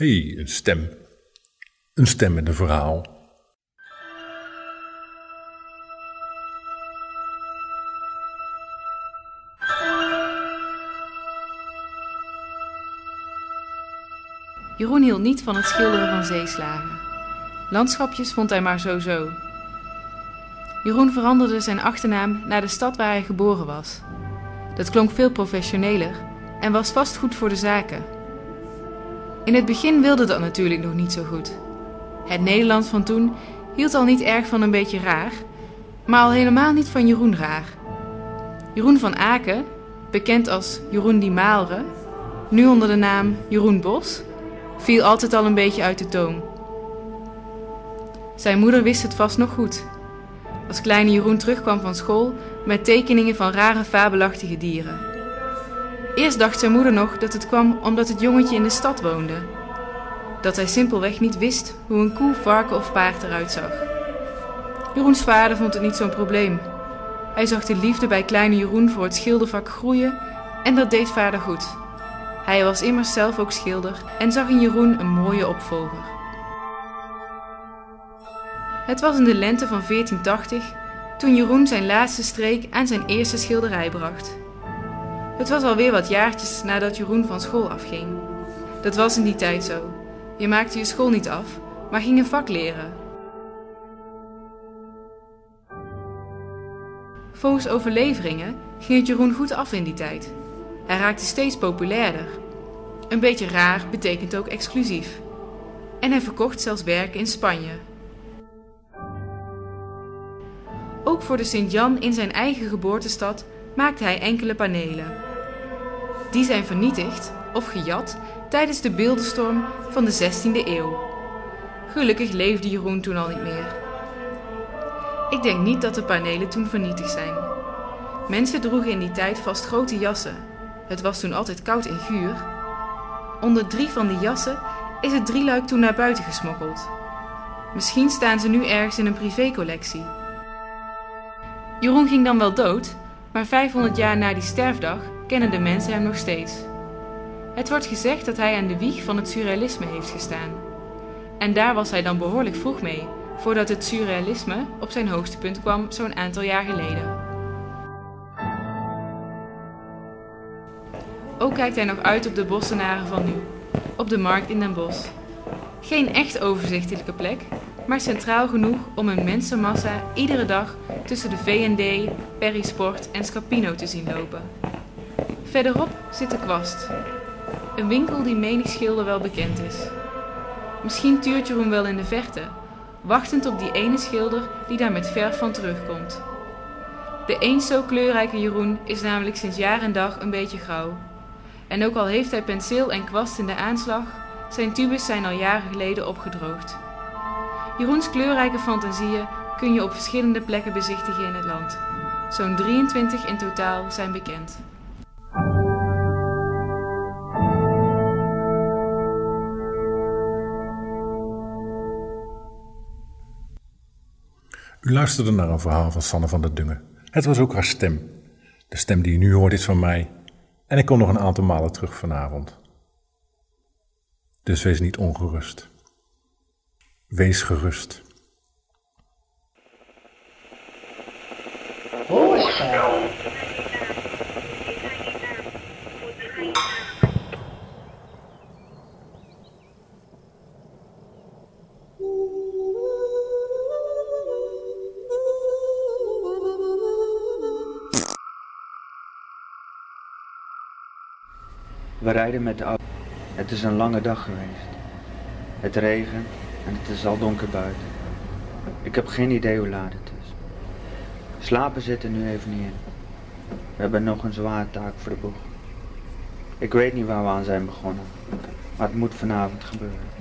hey, een stem. Een stem met een verhaal. Jeroen hield niet van het schilderen van zeeslagen. Landschapjes vond hij maar zo-zo. Jeroen veranderde zijn achternaam naar de stad waar hij geboren was. Dat klonk veel professioneler en was vast goed voor de zaken. In het begin wilde dat natuurlijk nog niet zo goed. Het Nederland van toen hield al niet erg van een beetje raar, maar al helemaal niet van Jeroen raar. Jeroen van Aken, bekend als Jeroen die Maalre, nu onder de naam Jeroen Bos, viel altijd al een beetje uit de toom. Zijn moeder wist het vast nog goed. Als kleine Jeroen terugkwam van school met tekeningen van rare fabelachtige dieren. Eerst dacht zijn moeder nog dat het kwam omdat het jongetje in de stad woonde. Dat hij simpelweg niet wist hoe een koe, varken of paard eruit zag. Jeroens vader vond het niet zo'n probleem. Hij zag de liefde bij kleine Jeroen voor het schildervak groeien en dat deed vader goed. Hij was immers zelf ook schilder en zag in Jeroen een mooie opvolger. Het was in de lente van 1480 toen Jeroen zijn laatste streek aan zijn eerste schilderij bracht. Het was alweer wat jaartjes nadat Jeroen van school afging. Dat was in die tijd zo. Je maakte je school niet af, maar ging een vak leren. Volgens overleveringen ging het Jeroen goed af in die tijd. Hij raakte steeds populairder. Een beetje raar betekent ook exclusief. En hij verkocht zelfs werken in Spanje. Ook voor de Sint-Jan in zijn eigen geboortestad maakte hij enkele panelen. Die zijn vernietigd of gejat tijdens de beeldenstorm van de 16e eeuw. Gelukkig leefde Jeroen toen al niet meer. Ik denk niet dat de panelen toen vernietigd zijn. Mensen droegen in die tijd vast grote jassen. Het was toen altijd koud en guur. Onder drie van die jassen is het drieluik toen naar buiten gesmokkeld. Misschien staan ze nu ergens in een privécollectie. Jeroen ging dan wel dood, maar 500 jaar na die sterfdag kennen de mensen hem nog steeds. Het wordt gezegd dat hij aan de wieg van het surrealisme heeft gestaan. En daar was hij dan behoorlijk vroeg mee, voordat het surrealisme op zijn hoogste punt kwam zo'n aantal jaar geleden. Ook kijkt hij nog uit op de bossenaren van nu, op de markt in Den Bosch. Geen echt overzichtelijke plek, maar centraal genoeg om een mensenmassa iedere dag tussen de V&D, Perisport en Scapino te zien lopen. Verderop zit de kwast, een winkel die menig schilder wel bekend is. Misschien tuurt Jeroen wel in de verte, wachtend op die ene schilder die daar met verf van terugkomt. De eens zo kleurrijke Jeroen is namelijk sinds jaar en dag een beetje grauw. En ook al heeft hij penseel en kwast in de aanslag, zijn tubes zijn al jaren geleden opgedroogd. Jeroens kleurrijke fantasieën kun je op verschillende plekken bezichtigen in het land. Zo'n 23 in totaal zijn bekend. U luisterde naar een verhaal van Sanne van der Dungen. Het was ook haar stem. De stem die u nu hoort is van mij. En ik kom nog een aantal malen terug vanavond. Dus wees niet ongerust. Wees gerust. Hoorspel. Rijden met de auto. Het is een lange dag geweest. Het regent en het is al donker buiten. Ik heb geen idee hoe laat het is. Slapen zit er nu even niet in. We hebben nog een zware taak voor de boeg. Ik weet niet waar we aan zijn begonnen, maar het moet vanavond gebeuren.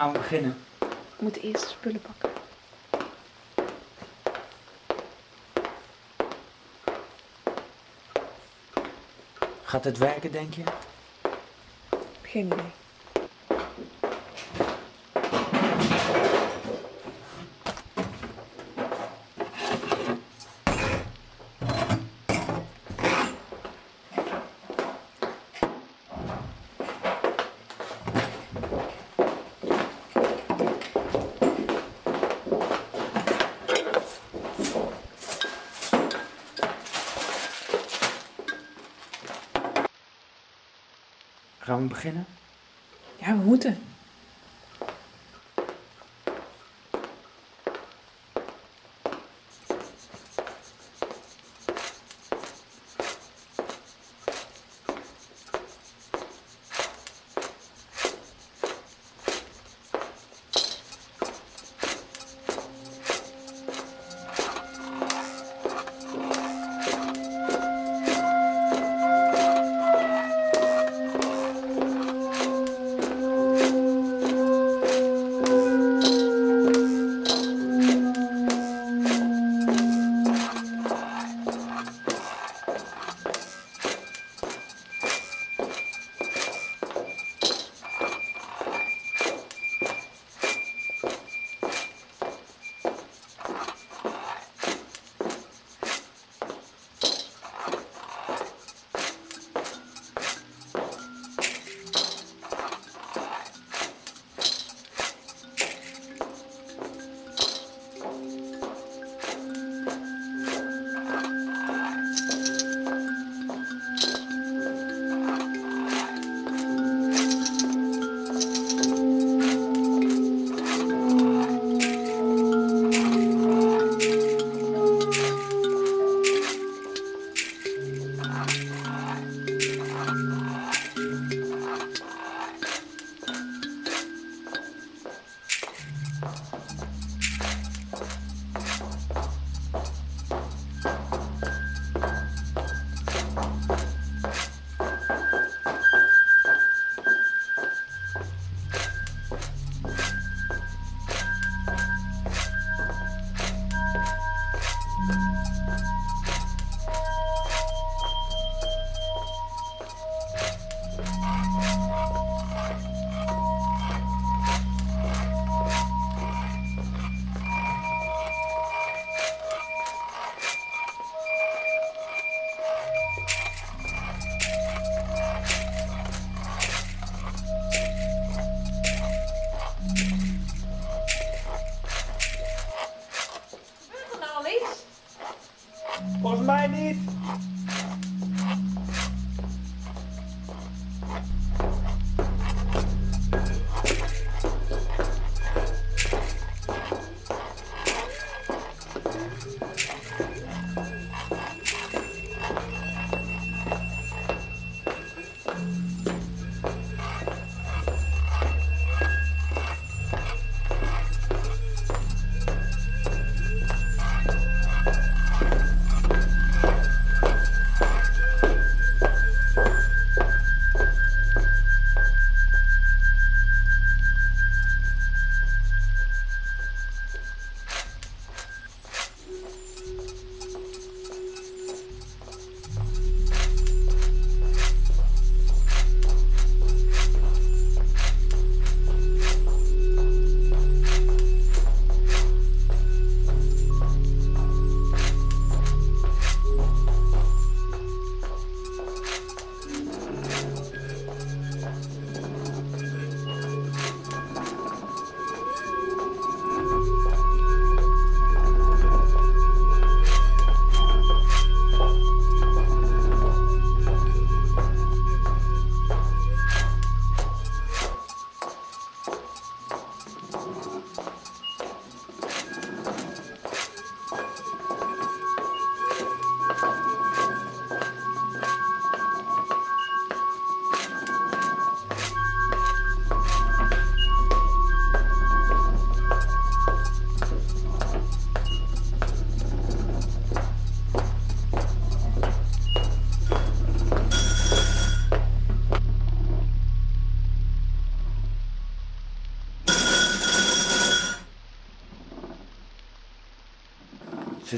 Gaan we beginnen? Ik moet eerst spullen pakken. Gaat het werken, denk je? Geen idee. Beginnen?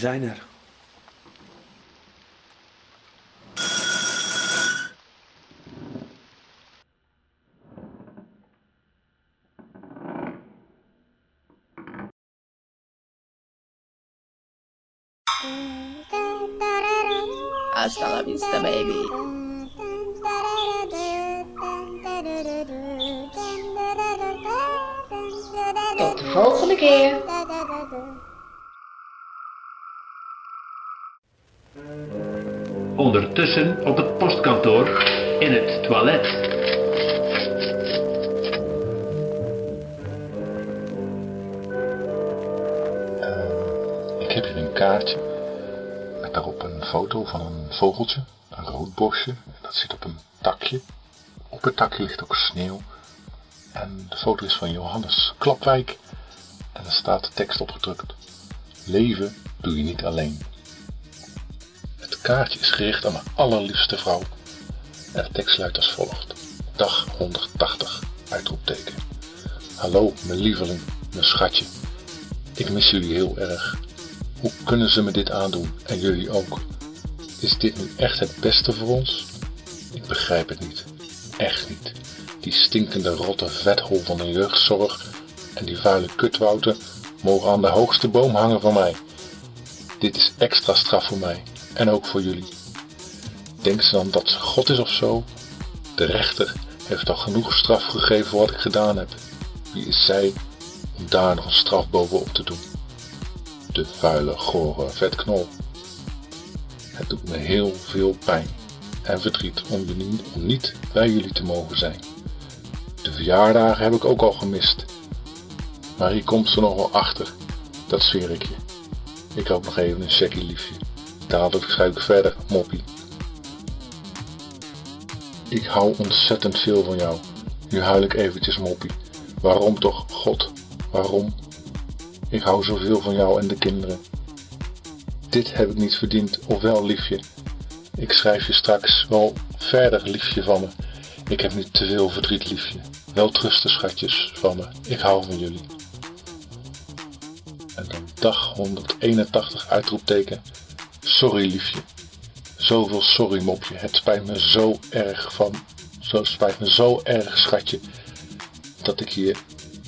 Zijn er. Hasta la vista, baby. Tot de volgende keer. Ondertussen op het postkantoor in het toilet. Ik heb hier een kaartje met daarop een foto van een vogeltje, een roodbosje. Dat zit op een takje. Op het takje ligt ook sneeuw. En de foto is van Johannes Klapwijk. En er staat de tekst opgedrukt. Leven doe je niet alleen. Kaartje is gericht aan mijn allerliefste vrouw. En de tekst luidt als volgt. Dag 180, uitroepteken. Hallo, mijn lieveling, mijn schatje. Ik mis jullie heel erg. Hoe kunnen ze me dit aandoen en jullie ook? Is dit nu echt het beste voor ons? Ik begrijp het niet. Echt niet. Die stinkende rotte vethol van een jeugdzorg en die vuile kutwouten mogen aan de hoogste boom hangen van mij. Dit is extra straf voor mij en ook voor jullie. Denken ze dan dat ze God is of zo? De rechter heeft al genoeg straf gegeven voor wat ik gedaan heb. Wie is zij om daar nog een straf bovenop te doen? De vuile, gore vetknol. Het doet me heel veel pijn en verdriet om, jullie, om niet bij jullie te mogen zijn. De verjaardagen heb ik ook al gemist. Maar hier komt ze nog wel achter, dat zweer ik je. Ik hoop nog even een checkie liefje. Dadelijk schrijf ik verder, moppie. Ik hou ontzettend veel van jou. Nu huil ik eventjes moppie. Waarom toch, God? Waarom? Ik hou zoveel van jou en de kinderen. Dit heb ik niet verdiend, of wel, liefje? Ik schrijf je straks wel verder, liefje van me. Ik heb niet te veel verdriet, liefje. Wel trusten, schatjes, van me. Ik hou van jullie. En dag 181 uitroepteken. Sorry, liefje. Zoveel sorry, mopje. Het spijt me zo erg van. Zo spijt me zo erg, schatje. Dat ik je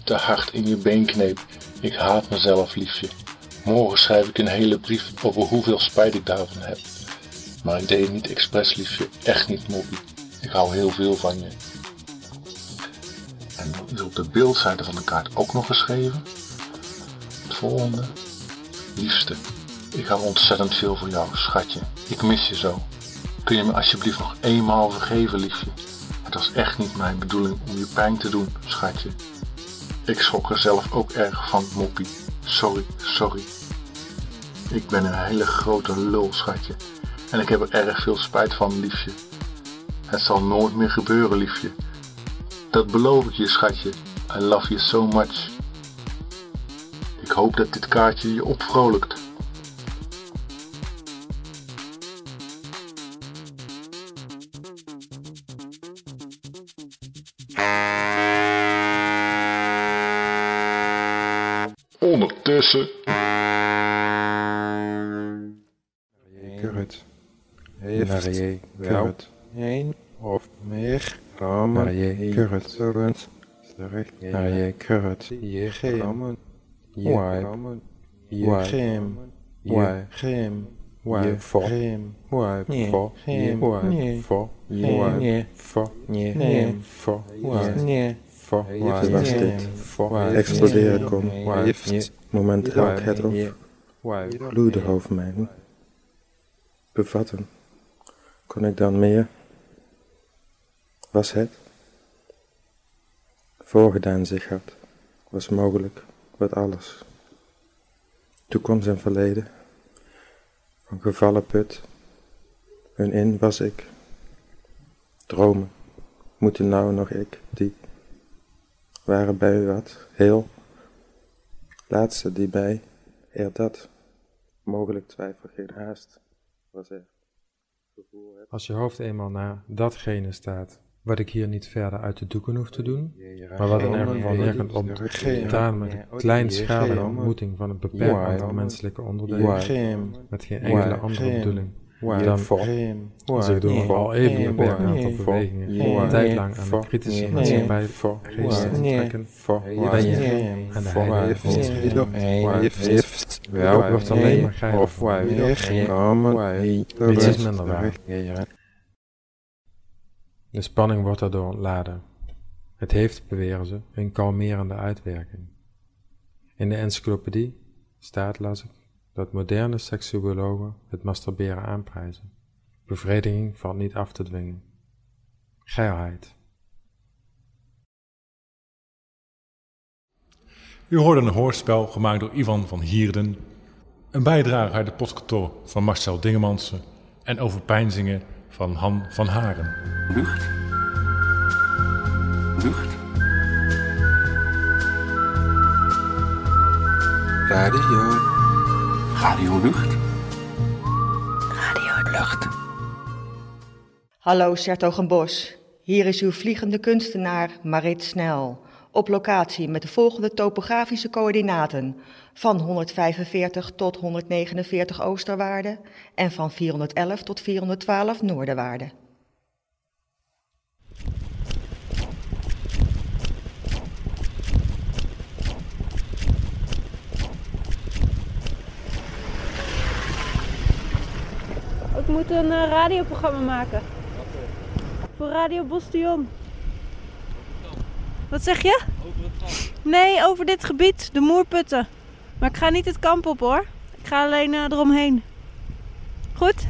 te hard in je been kneep. Ik haat mezelf, liefje. Morgen schrijf ik een hele brief over hoeveel spijt ik daarvan heb. Maar ik deed het niet expres, liefje. Echt niet, moppie. Ik hou heel veel van je. En dan is op de beeldzijde van de kaart ook nog geschreven. Het volgende. Liefste, ik hou ontzettend veel van jou, schatje. Ik mis je zo. Kun je me alsjeblieft nog eenmaal vergeven, liefje? Het was echt niet mijn bedoeling om je pijn te doen, schatje. Ik schrok er zelf ook erg van, moppie. Sorry, sorry. Ik ben een hele grote lul, schatje. En ik heb er erg veel spijt van, liefje. Het zal nooit meer gebeuren, liefje. Dat beloof ik je, schatje. I love you so much. Ik hoop dat dit kaartje je opvrolijkt. Ondertussen. Kurret. Heeft wel één of meer ramen kurret. Kurret. Naar je kurret. Je geem. Je Je geem. Je geem. Je voor. Je voor. Je voor. Je voor. Je voor. Je voor. Was dit? Exploderen kon. Momenteel het of gloeide over mij. Bevatten. Kon ik dan meer? Was het? Voorgedaan zich had, was mogelijk, wat alles. Toekomst en verleden, van gevallen put, hun in was ik. Dromen, moeten nou nog ik, die, waren bij wat, heel, laatste die bij, er dat, mogelijk twijfel geen haast, was er. Als je hoofd eenmaal naar datgene staat wat ik hier niet verder uit de doeken hoef te doen, maar wat in elk geval neerkomt op gedaan met een kleinschalige ontmoeting van een beperkt aantal menselijke onderdelen, met geen enkele andere bedoeling dan zich door al even een beperkt aantal bewegingen. Een tijd lang aan de kritische maatschappij geest te trekken, ben je aan de heilige heeft wel wordt alleen maar geil of Niets is minder waar. De spanning wordt daardoor ontladen. Het heeft, beweren ze, een kalmerende uitwerking. In de encyclopedie staat, las ik, dat moderne seksuologen het masturberen aanprijzen. Bevrediging valt niet af te dwingen. Geilheid. U hoorde een hoorspel gemaakt door Ivan van Hierden, een bijdrage uit de postkantoor van Marcel Dingemansen en overpeinzingen van Han van Haren. Lucht. Lucht. Radio. Radio Lucht. Radio Lucht. Hallo Sertogenbos, hier is uw vliegende kunstenaar Marit Snel. Op locatie met de volgende topografische coördinaten. Van 145 tot 149 oosterwaarde en van 411 tot 412 noorderwaarde. Moet een eh, radioprogramma maken. Voor Radio Bostion. Wat zeg je? Over het kamp. Nee, over dit gebied, de Moerputten. Maar ik ga niet het kamp op hoor. Ik ga alleen eh, eromheen. Goed?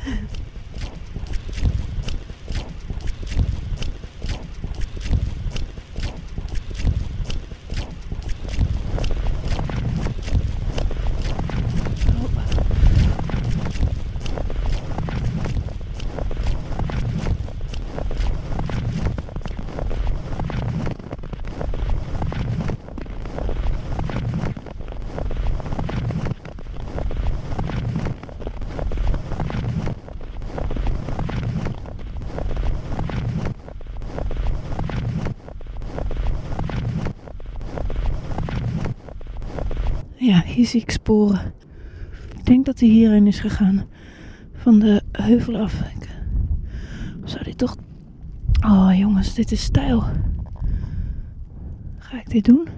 Hier zie ik sporen. Ik denk dat hij hierin is gegaan. Van de heuvel af. Ik- Zou dit toch... Oh jongens, dit is stijl. Ga ik dit doen?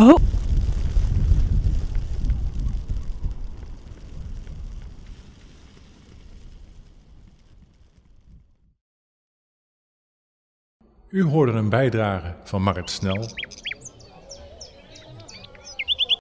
Oh. U hoorde een bijdrage van Marit Snel